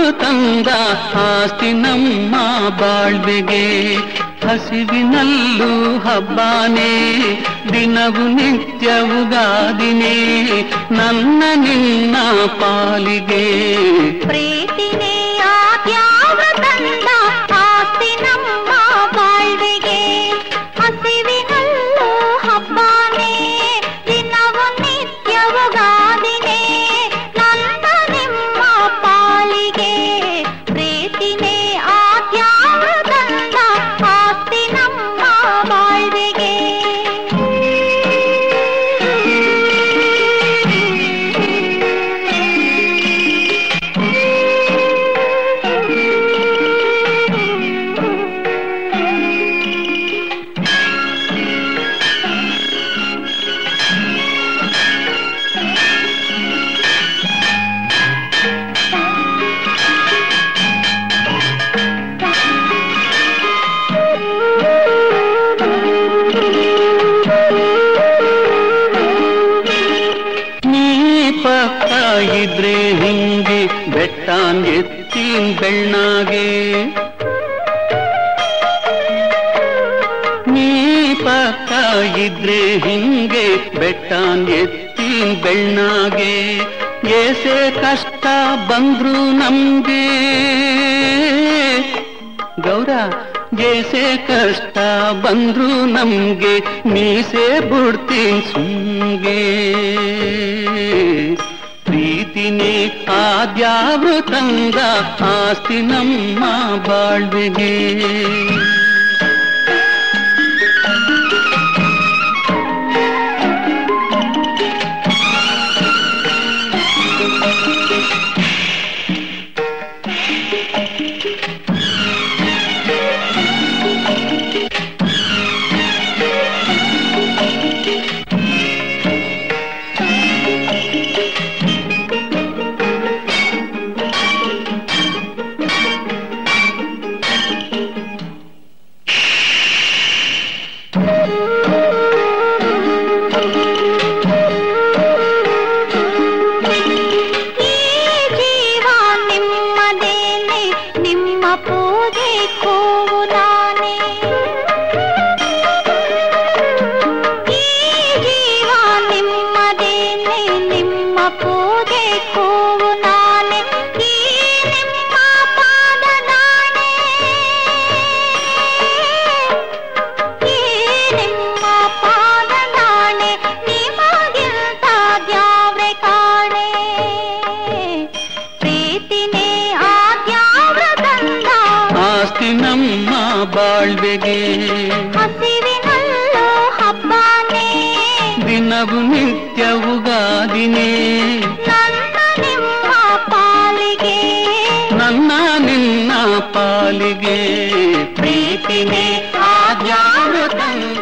ದೇವರು ತಂದ ಆಸ್ತಿ ನಮ್ಮ ಬಾಳ್ವೆಗೆ. ಹಸಿವಿನಲ್ಲೂ ಹಬ್ಬಾನೇ ದಿನವು ನಿತ್ಯವುಗಾದಿನೇ ನನ್ನ ನಿನ್ನ ಪಾಲಿಗೆ. ಇದ್ರೆ ಹಿಂಗೆ ಬೆಟ್ಟಾನ್ ಎತ್ತಿನ ಬೆಣ್ಣಾಗೆ ನೀ ಪಕ್ಕ ಇದ್ರೆ ಹಿಂಗೆ ಬೆಟ್ಟಾನ್ ಎತ್ತಿನ ಬೆಣ್ಣಾಗೆ ಏಸೆ ಕಷ್ಟ ಬಂದ್ರು ನಮ್ಗೆ ಗೌರ ಏಸೆ ಕಷ್ಟ ಬಂದ್ರು ನಮ್ಗೆ ಮೀಸೆ ಬಿಡ್ತೀನಿ ಸುಮ್ಗೆ ಪ್ರೀತಿನೇ ಆದ್ಯಾವ್ರು ತಂದ ಆಸ್ತಿ ನಮ್ಮ ಬಾಳ್ವೆಗೆ ಪ್ರೀತಿನೇ ಆದ್ಯಾವ್ರ ತಂದ ಆಸ್ತಿ ನಮ್ಮ ಬಾಳ್ವೆಗೆ ಹಸಿವಿನಲ್ಲೂ ನಾವು ನಿತ್ಯ ಉಗಾದಿನೇ. ಪಾಲಿಗೆ. ನನ್ನ ನಿನ್ನ ಪಾಲಿಗೆ. ಪ್ರೀತಿನೇ ಆಜಾರು ತಂದ